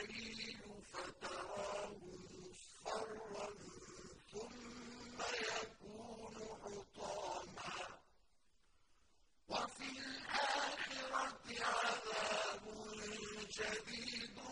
الْجَلِيلُ فَتَرَاهُ مُصْفَرًّا ثُمَّ يَكُونُ حُطَامًا ۖ وَفِي الْآخِرَةِ عَذَابٌ شَدِيدٌ